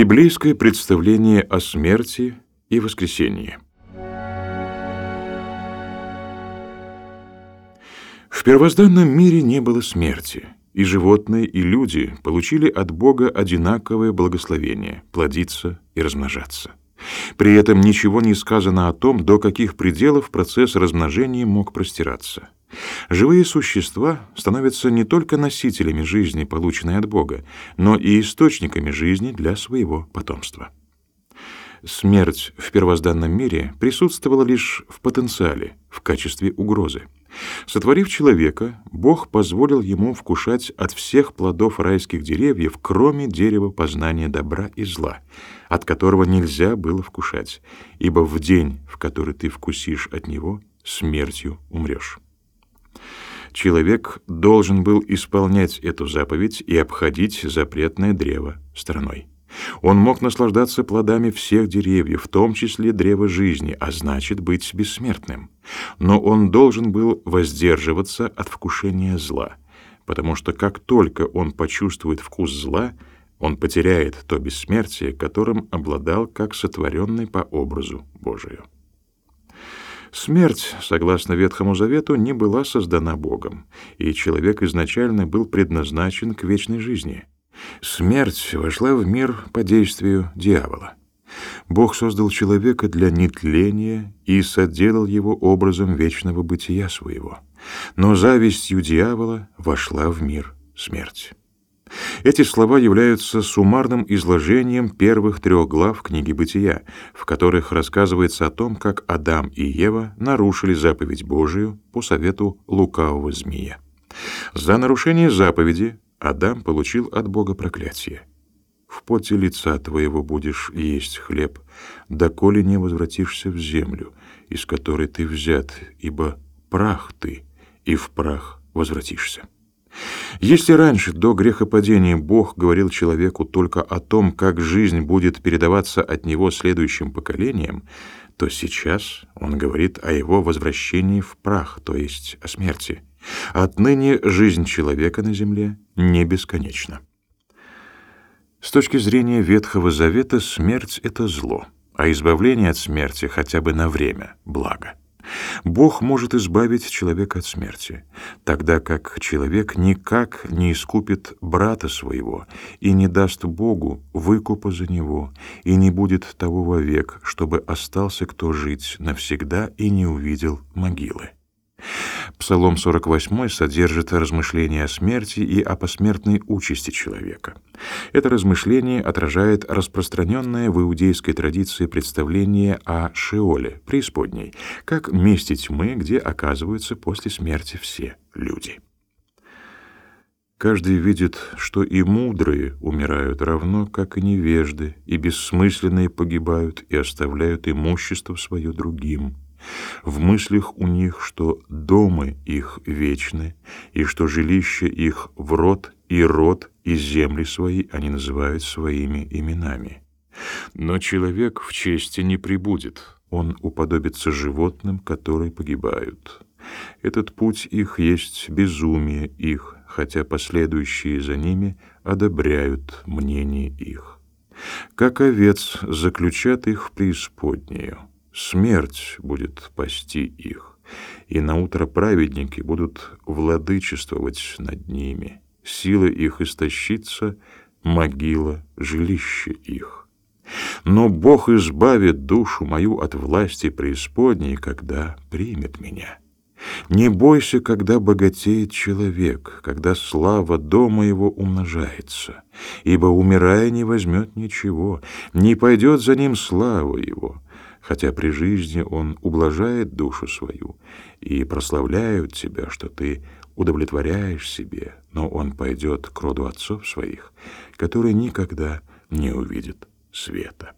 Библейское представление о смерти и воскресении. В первозданном мире не было смерти, и животные, и люди получили от Бога одинаковое благословение – плодиться и размножаться. При этом ничего не сказано о том, до каких пределов процесс размножения мог простираться – Живые существа становятся не только носителями жизни, полученной от Бога, но и источниками жизни для своего потомства. Смерть в первозданном мире присутствовала лишь в потенциале, в качестве угрозы. Сотворив человека, Бог позволил ему вкушать от всех плодов райских деревьев, кроме дерева познания добра и зла, от которого нельзя было вкушать, ибо в день, в который ты вкусишь от него, смертью умрешь человек должен был исполнять эту заповедь и обходить запретное древо стороной. Он мог наслаждаться плодами всех деревьев, в том числе древа жизни, а значит быть бессмертным. Но он должен был воздерживаться от вкушения зла, потому что как только он почувствует вкус зла, он потеряет то бессмертие, которым обладал как сотворенный по образу Божию. Смерть, согласно Ветхому Завету, не была создана Богом, и человек изначально был предназначен к вечной жизни. Смерть вошла в мир по действию дьявола. Бог создал человека для нетления и соделал его образом вечного бытия своего. Но завистью дьявола вошла в мир смерть. Эти слова являются суммарным изложением первых трех глав книги «Бытия», в которых рассказывается о том, как Адам и Ева нарушили заповедь Божию по совету лукавого змея. За нарушение заповеди Адам получил от Бога проклятие. «В поте лица твоего будешь есть хлеб, доколе не возвратишься в землю, из которой ты взят, ибо прах ты, и в прах возвратишься». Если раньше, до грехопадения, Бог говорил человеку только о том, как жизнь будет передаваться от него следующим поколениям, то сейчас он говорит о его возвращении в прах, то есть о смерти. Отныне жизнь человека на земле не бесконечна. С точки зрения Ветхого Завета смерть — это зло, а избавление от смерти хотя бы на время — благо. Бог может избавить человека от смерти, тогда как человек никак не искупит брата своего и не даст Богу выкупа за него, и не будет того вовек, чтобы остался кто жить навсегда и не увидел могилы. Псалом 48 содержит размышления о смерти и о посмертной участи человека. Это размышление отражает распространенное в иудейской традиции представление о Шеоле, преисподней, как месте тьмы, где оказываются после смерти все люди. Каждый видит, что и мудрые умирают равно, как и невежды, и бессмысленные погибают и оставляют имущество свое другим. В мыслях у них, что дома их вечны, и что жилище их в род и род, и земли свои они называют своими именами. Но человек в чести не прибудет, он уподобится животным, которые погибают. Этот путь их есть безумие их, хотя последующие за ними одобряют мнение их. Как овец заключат их в преисподнюю, смерть будет пасти их, и наутро праведники будут владычествовать над ними. Сила их истощится, могила — жилище их. Но Бог избавит душу мою от власти преисподней, когда примет меня. Не бойся, когда богатеет человек, когда слава дома его умножается, ибо, умирая, не возьмет ничего, не пойдет за ним слава его, хотя при жизни он ублажает душу свою и прославляют тебя, что ты удовлетворяешь себе, но он пойдет к роду отцов своих, которые никогда не увидят света.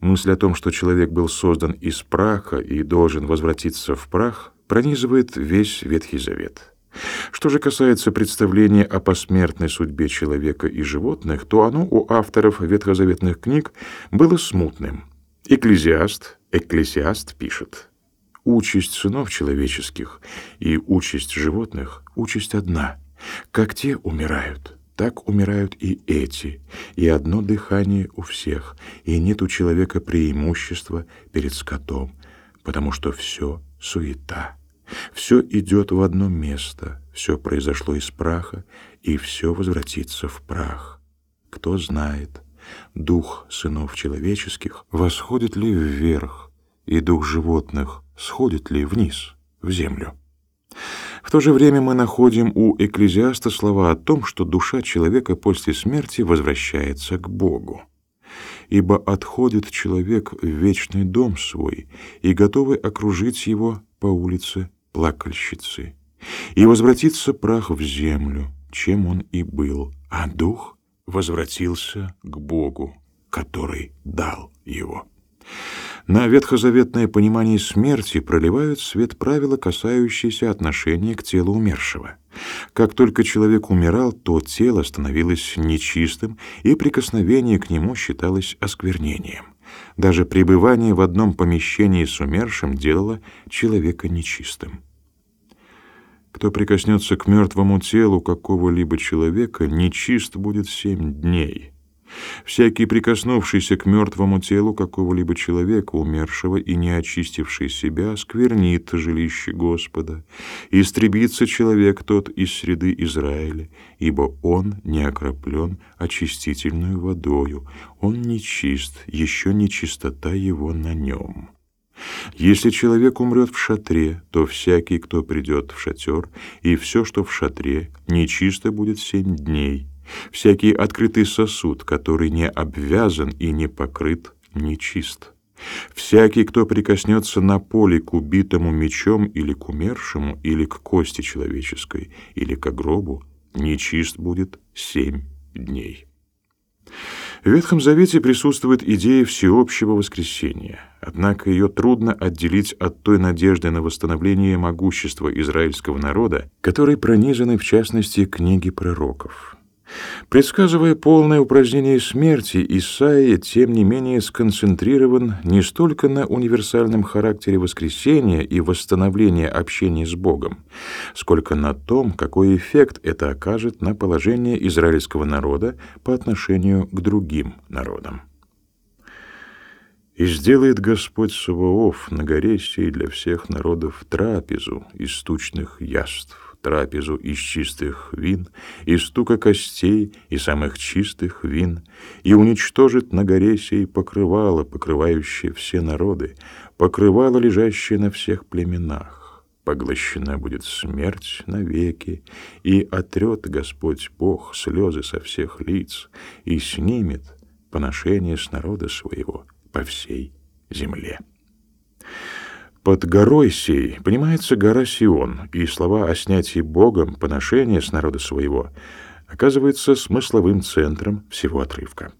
Мысль о том, что человек был создан из праха и должен возвратиться в прах, пронизывает весь Ветхий Завет. Что же касается представления о посмертной судьбе человека и животных, то оно у авторов ветхозаветных книг было смутным – Экклезиаст, Экклесиаст пишет, «Участь сынов человеческих и участь животных — участь одна. Как те умирают, Так умирают и эти, и одно дыхание у всех, и нет у человека преимущества перед скотом, потому что все суета. Все идет в одно место, все произошло из праха, и все возвратится в прах. Кто знает, дух сынов человеческих восходит ли вверх, и дух животных сходит ли вниз, в землю. В то же время мы находим у Экклезиаста слова о том, что душа человека после смерти возвращается к Богу. «Ибо отходит человек в вечный дом свой, и готовы окружить его по улице плакальщицы, и возвратится прах в землю, чем он и был, а дух возвратился к Богу, который дал его». На ветхозаветное понимание смерти проливают свет правила, касающиеся отношения к телу умершего. Как только человек умирал, то тело становилось нечистым, и прикосновение к нему считалось осквернением. Даже пребывание в одном помещении с умершим делало человека нечистым. Кто прикоснется к мертвому телу какого-либо человека, нечист будет семь дней — Всякий, прикоснувшийся к мертвому телу какого-либо человека, умершего и не очистивший себя, сквернит жилище Господа. Истребится человек тот из среды Израиля, ибо он не окроплен очистительную водою, он нечист, еще нечистота его на нем». Если человек умрет в шатре, то всякий, кто придет в шатер, и все, что в шатре, нечисто будет семь дней, Всякий открытый сосуд, который не обвязан и не покрыт, нечист. Всякий, кто прикоснется на поле к убитому мечом или к умершему, или к кости человеческой, или к гробу, нечист будет семь дней. В Ветхом Завете присутствует идея всеобщего воскресения, однако ее трудно отделить от той надежды на восстановление могущества израильского народа, которой пронизаны в частности книги пророков. Предсказывая полное упразднение смерти, Исаия, тем не менее, сконцентрирован не столько на универсальном характере воскресения и восстановления общения с Богом, сколько на том, какой эффект это окажет на положение израильского народа по отношению к другим народам. «И сделает Господь Саваоф на горе сей для всех народов трапезу из тучных яств, трапезу из чистых вин, из стука костей и самых чистых вин, и уничтожит на горе сей покрывало, покрывающее все народы, покрывало, лежащее на всех племенах. Поглощена будет смерть навеки, и отрет Господь Бог слезы со всех лиц, и снимет поношение с народа своего по всей земле. Под горой сей понимается гора Сион, и слова о снятии Богом поношения с народа своего оказываются смысловым центром всего отрывка.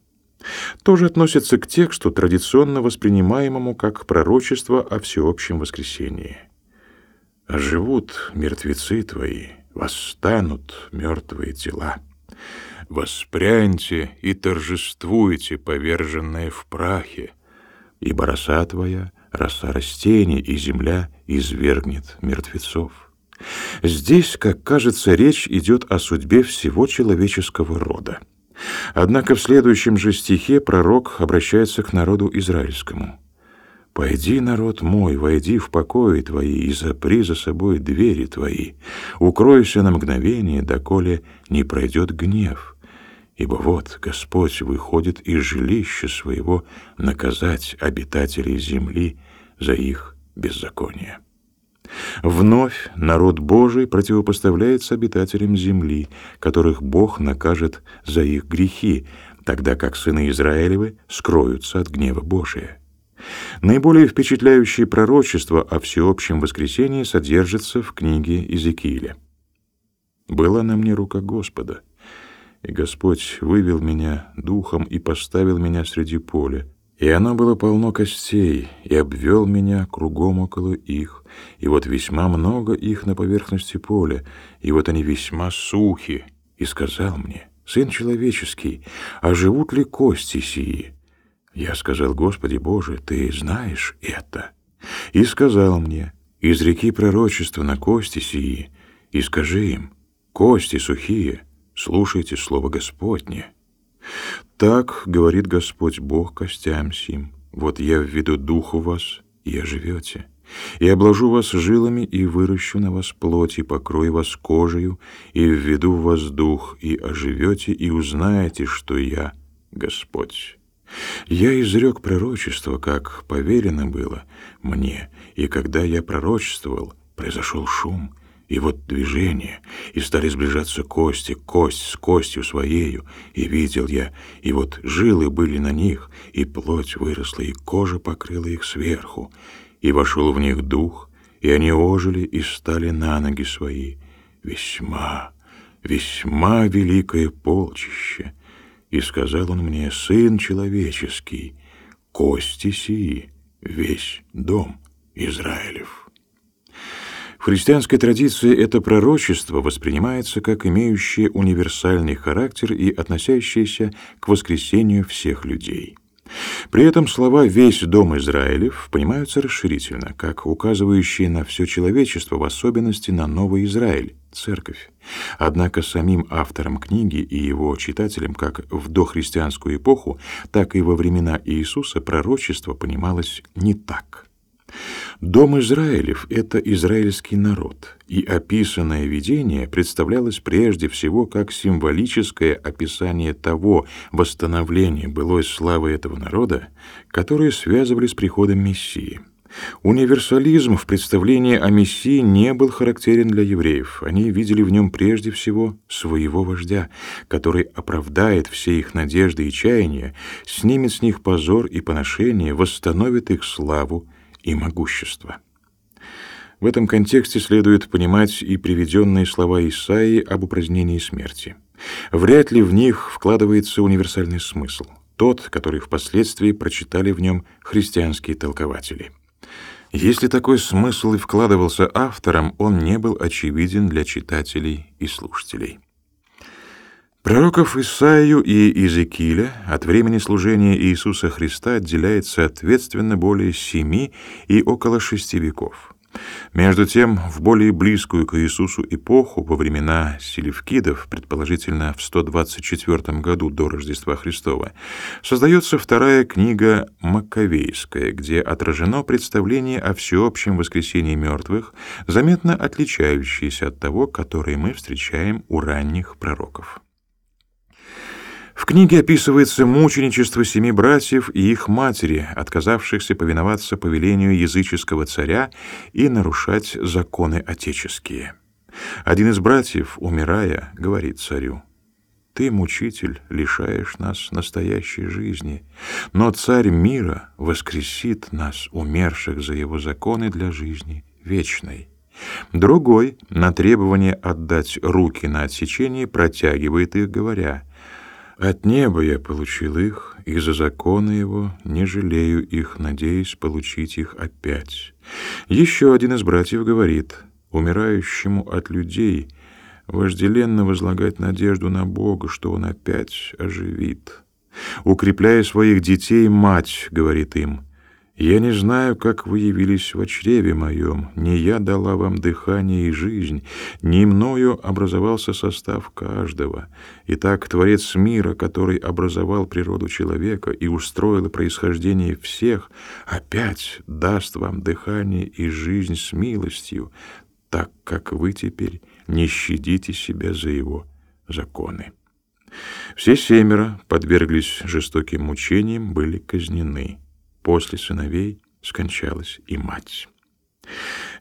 Тоже относится к тексту, традиционно воспринимаемому как пророчество о всеобщем воскресении. «Оживут мертвецы твои, восстанут мертвые тела. Воспряньте и торжествуйте, поверженные в прахе, ибо роса твоя роса растений, и земля извергнет мертвецов. Здесь, как кажется, речь идет о судьбе всего человеческого рода. Однако в следующем же стихе пророк обращается к народу израильскому. «Пойди, народ мой, войди в покои твои и запри за собой двери твои, укройся на мгновение, доколе не пройдет гнев» Ибо вот Господь выходит из жилища своего наказать обитателей земли за их беззаконие. Вновь народ Божий противопоставляется обитателям земли, которых Бог накажет за их грехи, тогда как сыны Израилевы скроются от гнева Божия. Наиболее впечатляющее пророчество о всеобщем воскресении содержится в книге Иезекииля. «Была на мне рука Господа, и Господь вывел меня духом и поставил меня среди поля. И оно было полно костей, и обвел меня кругом около их, и вот весьма много их на поверхности поля, и вот они весьма сухи. И сказал мне, «Сын человеческий, а живут ли кости сии?» Я сказал, «Господи Боже, Ты знаешь это». И сказал мне, «Из реки пророчества на кости сии, и скажи им, кости сухие, слушайте слово Господне. Так говорит Господь Бог костям сим. Вот я введу дух у вас, и оживете. И обложу вас жилами, и выращу на вас плоть, и покрою вас кожею, и введу в вас дух, и оживете, и узнаете, что я Господь. Я изрек пророчество, как поверено было мне, и когда я пророчествовал, произошел шум, и вот движение, и стали сближаться кости, кость с костью своею, и видел я, и вот жилы были на них, и плоть выросла, и кожа покрыла их сверху, и вошел в них дух, и они ожили и стали на ноги свои. Весьма, весьма великое полчище. И сказал он мне, сын человеческий, кости сии, весь дом Израилев. Христианской традиции это пророчество воспринимается как имеющее универсальный характер и относящееся к воскресению всех людей. При этом слова «весь дом Израилев» понимаются расширительно, как указывающие на все человечество, в особенности на Новый Израиль, церковь. Однако самим автором книги и его читателям как в дохристианскую эпоху, так и во времена Иисуса пророчество понималось не так. Дом Израилев — это израильский народ, и описанное видение представлялось прежде всего как символическое описание того восстановления былой славы этого народа, которое связывали с приходом Мессии. Универсализм в представлении о Мессии не был характерен для евреев. Они видели в нем прежде всего своего вождя, который оправдает все их надежды и чаяния, снимет с них позор и поношение, восстановит их славу и могущества. В этом контексте следует понимать и приведенные слова Исаии об упразднении смерти. Вряд ли в них вкладывается универсальный смысл, тот, который впоследствии прочитали в нем христианские толкователи. Если такой смысл и вкладывался автором, он не был очевиден для читателей и слушателей. Пророков Исаию и Иезекииля от времени служения Иисуса Христа отделяет соответственно более семи и около шести веков. Между тем, в более близкую к Иисусу эпоху, во времена селевкидов, предположительно в 124 году до Рождества Христова, создается вторая книга Маккавейская, где отражено представление о всеобщем воскресении мертвых, заметно отличающееся от того, которое мы встречаем у ранних пророков. В книге описывается мученичество семи братьев и их матери, отказавшихся повиноваться повелению языческого царя и нарушать законы отеческие. Один из братьев, умирая, говорит царю, «Ты, мучитель, лишаешь нас настоящей жизни, но царь мира воскресит нас, умерших за его законы для жизни вечной». Другой, на требование отдать руки на отсечение, протягивает их, говоря, от неба я получил их, и за законы его не жалею их, надеясь получить их опять. Еще один из братьев говорит, умирающему от людей вожделенно возлагать надежду на Бога, что Он опять оживит. Укрепляя своих детей, мать говорит им, я не знаю, как вы явились в чреве моем, не я дала вам дыхание и жизнь, не мною образовался состав каждого. Итак, Творец мира, который образовал природу человека и устроил происхождение всех, опять даст вам дыхание и жизнь с милостью, так как вы теперь не щадите себя за его законы. Все семеро подверглись жестоким мучениям, были казнены. После сыновей скончалась и мать.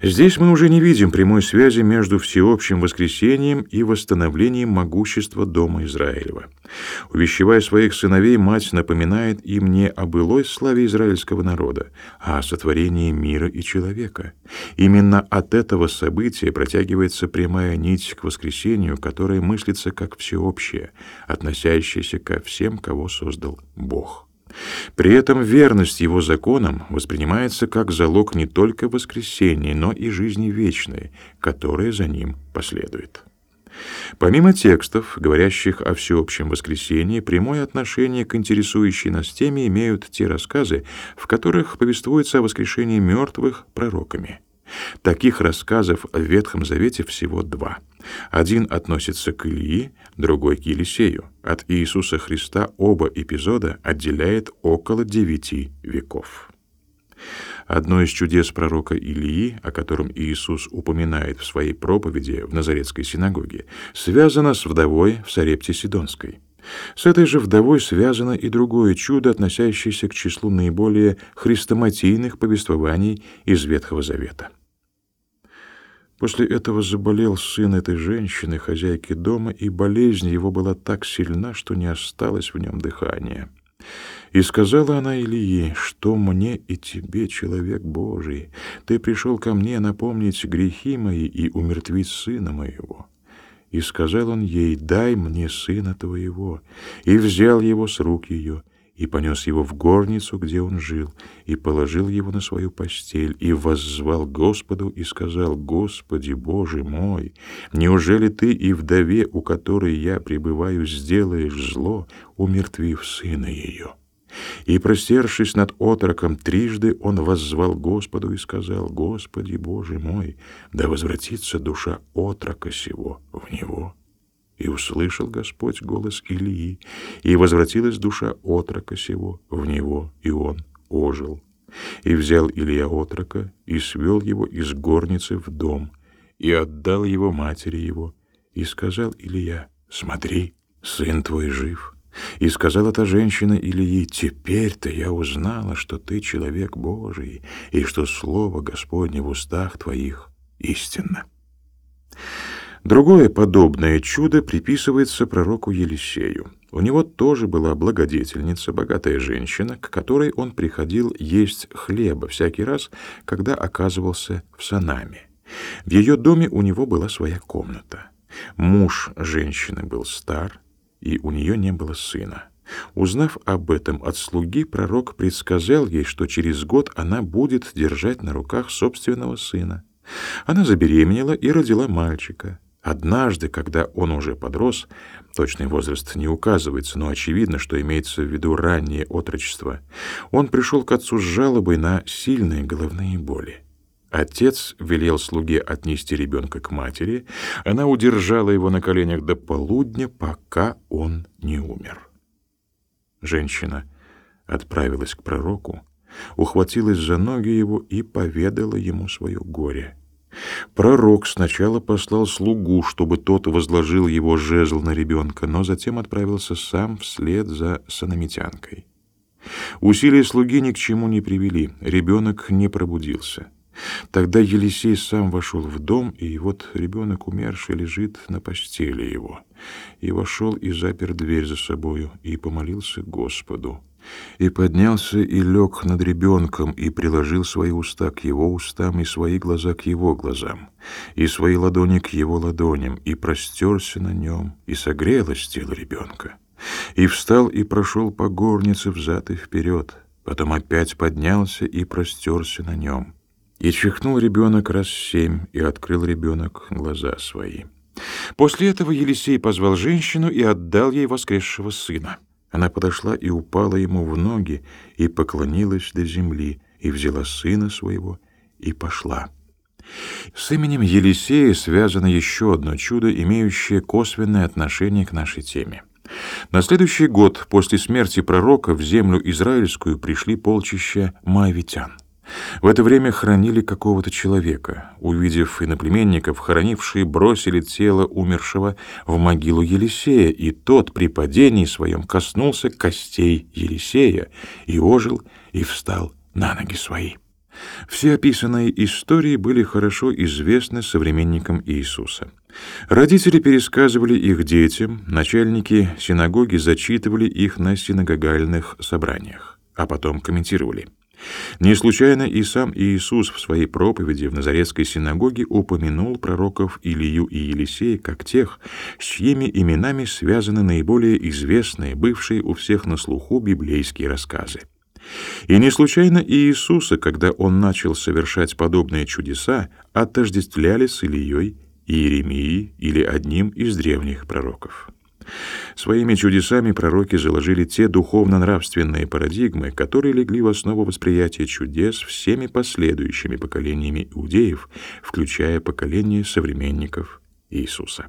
Здесь мы уже не видим прямой связи между всеобщим воскресением и восстановлением могущества дома Израилева. Увещевая своих сыновей, мать напоминает им не о былой славе израильского народа, а о сотворении мира и человека. Именно от этого события протягивается прямая нить к воскресению, которое мыслится как всеобщее, относящееся ко всем, кого создал Бог. При этом верность его законам воспринимается как залог не только воскресения, но и жизни вечной, которая за ним последует. Помимо текстов, говорящих о всеобщем воскресении, прямое отношение к интересующей нас теме имеют те рассказы, в которых повествуется о воскрешении мертвых пророками. Таких рассказов в Ветхом Завете всего два. Один относится к Илии, другой к Елисею. От Иисуса Христа оба эпизода отделяет около девяти веков. Одно из чудес пророка Илии, о котором Иисус упоминает в своей проповеди в Назаретской синагоге, связано с вдовой в Сарепте Сидонской. С этой же вдовой связано и другое чудо, относящееся к числу наиболее хрестоматийных повествований из Ветхого Завета. После этого заболел сын этой женщины, хозяйки дома, и болезнь его была так сильна, что не осталось в нем дыхания. И сказала она Илии, что мне и тебе, человек Божий, ты пришел ко мне напомнить грехи мои и умертвить сына моего. И сказал он ей, дай мне сына твоего, и взял его с рук ее, и понес его в горницу, где он жил, и положил его на свою постель, и воззвал Господу и сказал, Господи, Боже мой, неужели ты и вдове, у которой я пребываю, сделаешь зло, умертвив сына ее?» И, простершись над отроком трижды, он воззвал Господу и сказал, «Господи, Боже мой, да возвратится душа отрока сего в него». И услышал Господь голос Илии, и возвратилась душа отрока сего в него, и он ожил. И взял Илья отрока, и свел его из горницы в дом, и отдал его матери его, и сказал Илья, «Смотри, сын твой жив». И сказала та женщина Илии, «Теперь-то я узнала, что ты человек Божий, и что слово Господне в устах твоих истинно». Другое подобное чудо приписывается пророку Елисею. У него тоже была благодетельница, богатая женщина, к которой он приходил есть хлеба всякий раз, когда оказывался в Санаме. В ее доме у него была своя комната. Муж женщины был стар, и у нее не было сына. Узнав об этом от слуги, пророк предсказал ей, что через год она будет держать на руках собственного сына. Она забеременела и родила мальчика. Однажды, когда он уже подрос, точный возраст не указывается, но очевидно, что имеется в виду раннее отрочество, он пришел к отцу с жалобой на сильные головные боли. Отец велел слуге отнести ребенка к матери. Она удержала его на коленях до полудня, пока он не умер. Женщина отправилась к пророку, ухватилась за ноги его и поведала ему свое горе. Пророк сначала послал слугу, чтобы тот возложил его жезл на ребенка, но затем отправился сам вслед за санамитянкой. Усилия слуги ни к чему не привели, ребенок не пробудился. Тогда Елисей сам вошел в дом, и вот ребенок умерший лежит на постели его. И вошел и запер дверь за собою, и помолился Господу. И поднялся и лег над ребенком, и приложил свои уста к его устам, и свои глаза к его глазам, и свои ладони к его ладоням, и простерся на нем, и согрелось тело ребенка. И встал и прошел по горнице взад и вперед, потом опять поднялся и простерся на нем. И чихнул ребенок раз семь, и открыл ребенок глаза свои. После этого Елисей позвал женщину и отдал ей воскресшего сына. Она подошла и упала ему в ноги, и поклонилась до земли, и взяла сына своего, и пошла. С именем Елисея связано еще одно чудо, имеющее косвенное отношение к нашей теме. На следующий год после смерти пророка в землю израильскую пришли полчища маавитян. В это время хоронили какого-то человека. Увидев иноплеменников, хоронившие бросили тело умершего в могилу Елисея, и тот при падении своем коснулся костей Елисея и ожил, и встал на ноги свои. Все описанные истории были хорошо известны современникам Иисуса. Родители пересказывали их детям, начальники синагоги зачитывали их на синагогальных собраниях, а потом комментировали – не случайно и сам Иисус в своей проповеди в Назаретской синагоге упомянул пророков Илию и Елисея как тех, с чьими именами связаны наиболее известные, бывшие у всех на слуху библейские рассказы. И не случайно Иисуса, когда он начал совершать подобные чудеса, отождествляли с Илией, Иеремией или одним из древних пророков. Своими чудесами пророки заложили те духовно-нравственные парадигмы, которые легли в основу восприятия чудес всеми последующими поколениями иудеев, включая поколение современников Иисуса.